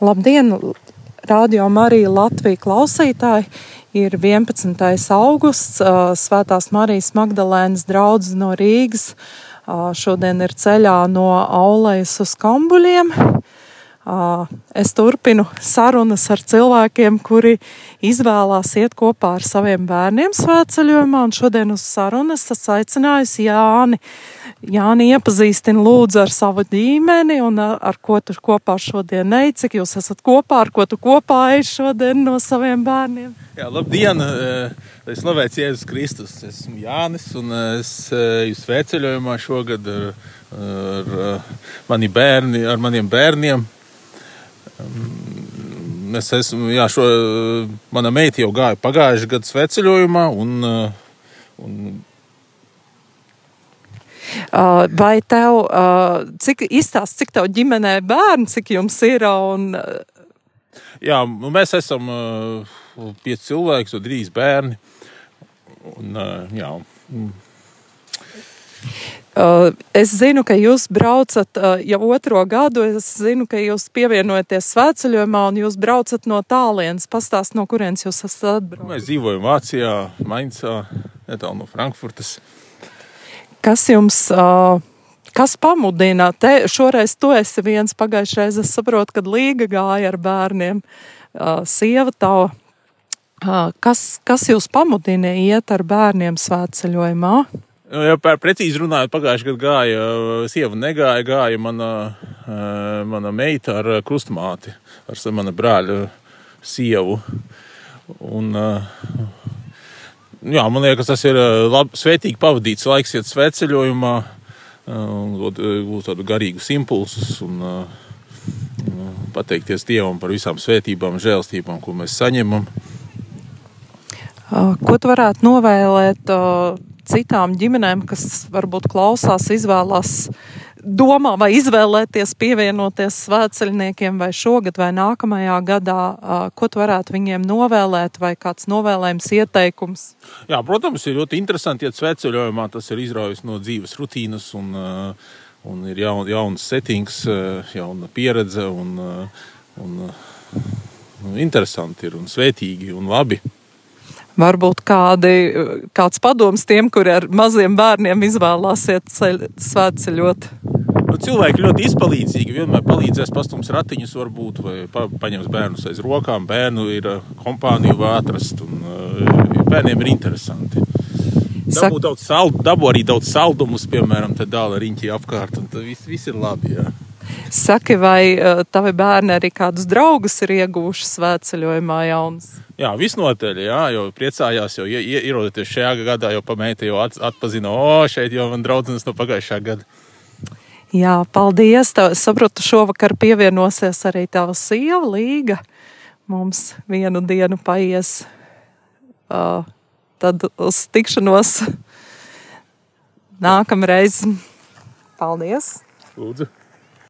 Labdien, Radio Marija Latvija klausītāji! Ir 11. augusts, Svētās Marijas Magdalēnas draudzes no Rīgas. Šodien ir ceļā no Aulejas uz Kambuļiem. Es turpinu sarunas ar cilvēkiem, kuri izvēlās iet kopā ar saviem bērniem svētceļojumā, šodien uz sarunas es aicināju Jāni. Jāni iepazīstina lūdzu ar savu ģimeni un ar, ar ko tu kopā šodien ej, cik jūs esat kopā, ar ko tu kopā ej šodien no saviem bērniem. Jā, labdien! Es slavēju Jēzus Kristus. Esmu Jānis un es eju svētceļojumā šogad ar, ar, mani bērni, ar maniem bērniem. Es esmu, jā, šo, mana meita jau gāja pagājušajā gadā sveceļojumā. Un, un... Vai tev, cik izstāst, cik tev ģimenē bērni, cik jums ir? Un... Jā, mēs esam pieci cilvēki, un trīs bērni. Un, jā, es zinu, ka jūs braucat uh, jau otro gadu. Es zinu, ka jūs pievienojaties svētceļojumā un jūs braucat no tālienes. Pastāst, no kurienes jūs esat atbraucis? Mēs dzīvojam Vācijā, Maincā, netālu no Frankfurtas. Kas jums, uh, kas pamudina? Te šoreiz tu esi viens pagājušreiz. Es saprotu, kad Līga gāja ar bērniem. Sieva tava. Kas, kas jūs pamudina iet ar bērniem svētceļojumā? Ja par precīzi runājot, pagājušajā gadā gāja sieva, negāja, gāja mana, mana meita ar krustmāti, ar mana brāļa sievu. Un, jā, man liekas, tas ir labi, svētīgi pavadīts laiks, iet sveceļojumā, gūt tādu garīgus impulsus un pateikties Dievam par visām svētībām, žēlstībām, ko mēs saņemam. Ko tu varētu novēlēt? Citām ģimenēm, kas varbūt klausās, izvēlās, domā vai izvēlēties pievienoties svētceļniekiem vai šogad vai nākamajā gadā, ko tu varētu viņiem novēlēt vai kāds novēlējums, ieteikums? Jā, protams, ir ļoti interesanti iet svētceļojumā, tas ir izraujis no dzīves rutīnas un, un ir jaun, jauns settings, jauna pieredze un, un, un interesanti ir un svētīgi un labi. Varbūt kādi, kāds padoms tiem, kuri ar maziem bērniem izvēlās iet ceļ, svētceļot. Nu, cilvēki ļoti izpalīdzīgi. Vienmēr palīdzēs pastums ratiņus, varbūt, vai pa, paņems bērnus aiz rokām. Bērnu ir kompānija var atrast, un uh, bērniem ir interesanti. Dabū, daudz sald, dabū arī daudz saldumus, piemēram, te dāla riņķi apkārt, un tad viss, viss ir labi, jā. Saki, vai uh, tavi bērni arī kādus draugus ir ieguvuši svētceļojumā jaunas? Jā, visnotaļ, jā, jo priecājās, jo ierodoties šajā gadā, jau pameita jau at, atpazina, o, šeit jau man draudzenes no pagājušā gada. Jā, paldies. Tev, saprotu, šovakar pievienosies arī tava sieva Līga. Mums vienu dienu paies. Uh, tad uz tikšanos nākamreiz. Paldies! Lūdzu!